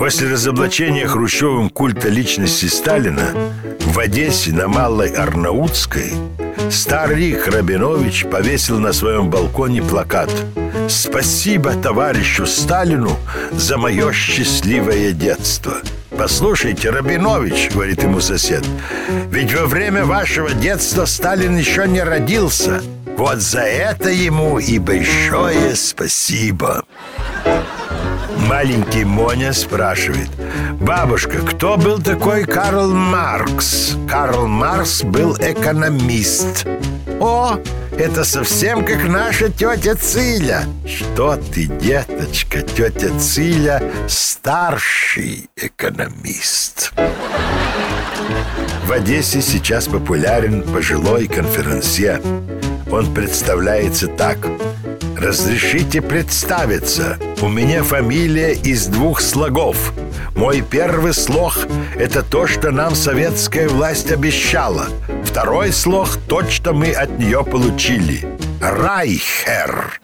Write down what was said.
После разоблачения Хрущевым культа личности Сталина в Одессе на Малой Арнаутской старик Рабинович повесил на своем балконе плакат «Спасибо товарищу Сталину за мое счастливое детство». «Послушайте, Рабинович», — говорит ему сосед, «ведь во время вашего детства Сталин еще не родился. Вот за это ему и большое спасибо». Маленький Моня спрашивает. Бабушка, кто был такой Карл Маркс? Карл Маркс был экономист. О, это совсем как наша тетя Циля! Что ты, деточка, тетя Циля старший экономист? В Одессе сейчас популярен пожилой конферансье. Он представляется так – Разрешите представиться. У меня фамилия из двух слогов. Мой первый слог – это то, что нам советская власть обещала. Второй слог – то, что мы от нее получили. Райхер.